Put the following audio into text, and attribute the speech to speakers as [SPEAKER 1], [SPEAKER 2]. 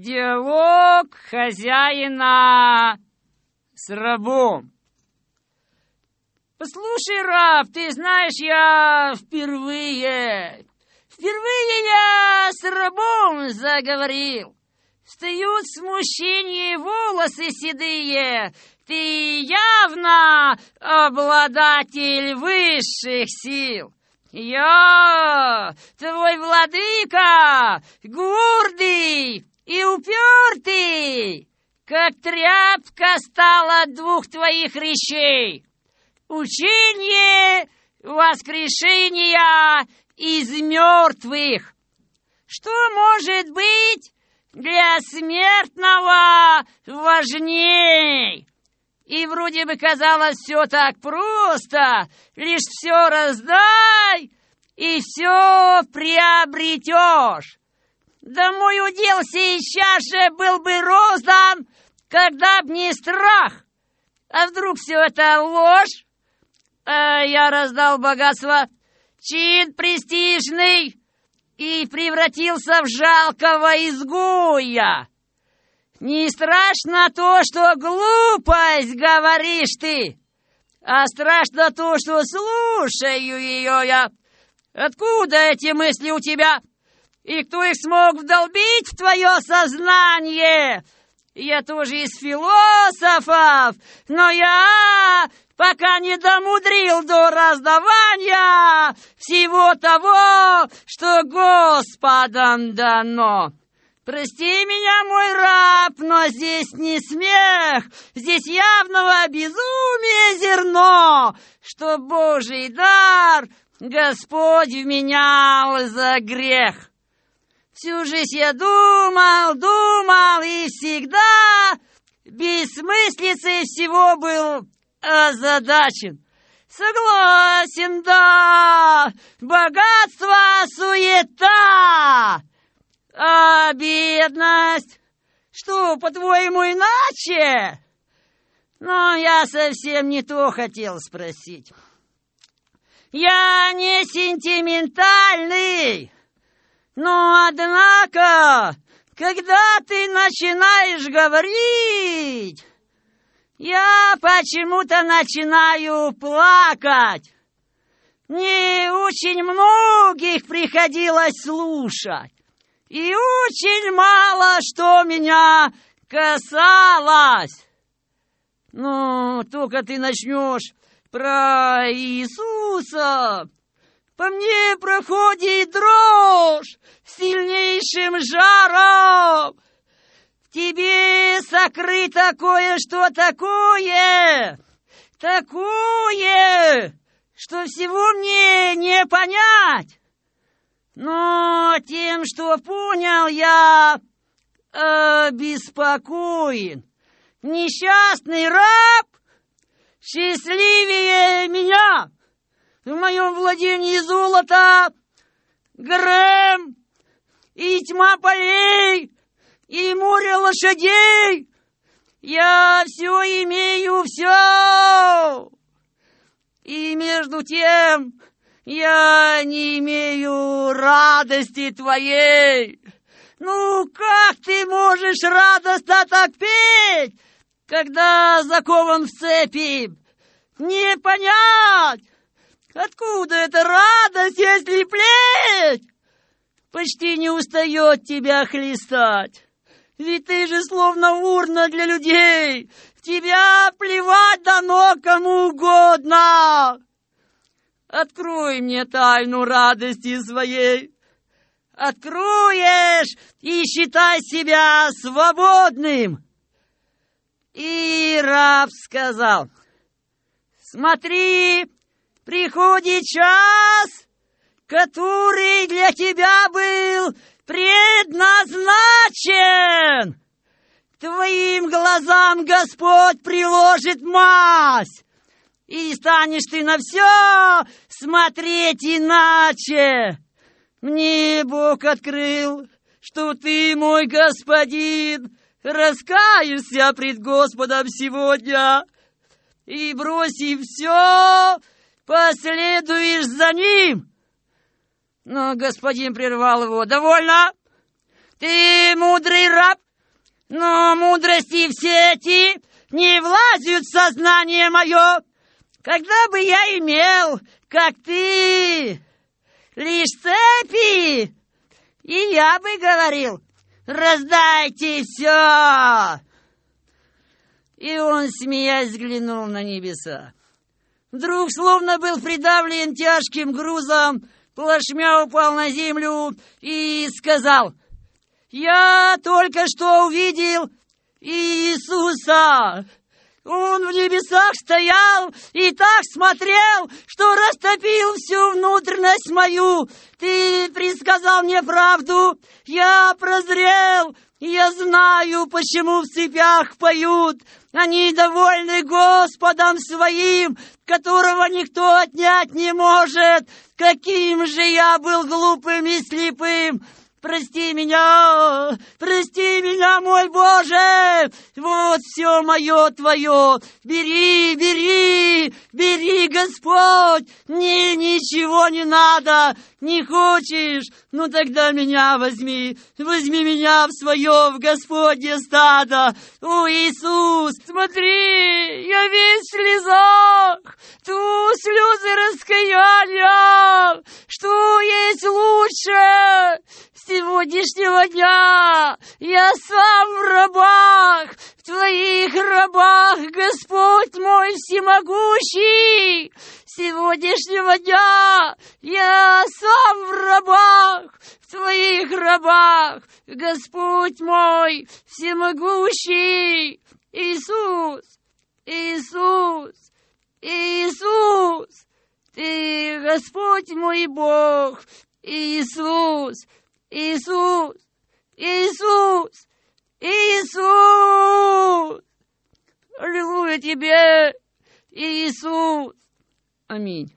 [SPEAKER 1] Диалог хозяина с рабом. Послушай, раб, ты знаешь, я впервые, впервые я с рабом заговорил. Встают в смущении волосы седые. Ты явно обладатель высших сил. Я, твой владыка, гордый и упертый, как тряпка стала двух твоих речей. Учение воскрешения из мертвых. Что может быть для смертного важней? И вроде бы казалось все так просто, лишь все раздай, и все приобретешь. Да мой удел сейчас же был бы роздан, когда б не страх. А вдруг все это ложь? А я раздал богатство, чин престижный, и превратился в жалкого изгоя. Не страшно то, что глупость говоришь ты, а страшно то, что слушаю ее я. Откуда эти мысли у тебя? И кто их смог вдолбить в твое сознание? Я тоже из философов, но я пока не домудрил до раздавания всего того, что Господом дано. Прости меня, мой раб, но здесь не смех, здесь явного безумия зерно, что Божий дар Господь вменял за грех. Всю жизнь я думал, думал и всегда бессмыслицей всего был озадачен. Согласен, да, богатство, суета, а бедность? Что, по-твоему, иначе? Но я совсем не то хотел спросить. Я не сентиментальный, но однако, когда ты начинаешь говорить, я почему-то начинаю плакать. Не очень многих приходилось слушать. И очень мало что меня касалось. Ну, только ты начнешь про Иисуса, по мне проходит дрожь сильнейшим жаром. В тебе сокрыто кое-что такое, такое, что всего мне не понять. Но тем, что понял, я обеспокоен. Несчастный раб счастливее меня. В моем владении золото, грэм и тьма полей, и море лошадей. Я все имею, все. И между тем я не имею радости твоей. Ну, как ты можешь радостно так петь, когда закован в цепи? Не понять, откуда эта радость, если плеть почти не устает тебя хлестать. Ведь ты же словно урна для людей, тебя плевать дано кому угодно. Открой мне тайну радости своей. Откроешь и считай себя свободным. И раб сказал, смотри, приходит час, который для тебя был предназначен. Твоим глазам Господь приложит мазь и станешь ты на все смотреть иначе. Мне Бог открыл, что ты, мой господин, раскаешься пред Господом сегодня и, бросив все, последуешь за ним. Но господин прервал его. Довольно. Ты, мудрый раб, премудрости все эти не влазят в сознание мое. Когда бы я имел, как ты, лишь цепи, и я бы говорил, раздайте все. И он, смеясь, взглянул на небеса. Вдруг, словно был придавлен тяжким грузом, плашмя упал на землю и сказал, «Я только что увидел Иисуса!» Он в небесах стоял и так смотрел, что растопил всю внутренность мою. Ты предсказал мне правду, я прозрел, я знаю, почему в цепях поют. Они довольны Господом своим, которого никто отнять не может. Каким же я был глупым и слепым! Прости меня, прости меня, мой Боже! Все мое твое! Бери, бери, бери, Господь! Мне ничего не надо! Не хочешь? Ну тогда меня возьми! Возьми меня в свое, в Господне стадо! О, Иисус, смотри, я весь в слезах! Ту слезы раскаяния! Что есть лучше? сегодняшнего дня я сам в рабах, твоих рабах, Господь мой всемогущий. Сегодняшнего дня я сам в рабах, в твоих рабах, Господь мой всемогущий. Иисус, Иисус, Иисус, Ты Господь мой Бог, Иисус, Иисус! Иисус! Иисус! Аллилуйя тебе, Иисус! Аминь.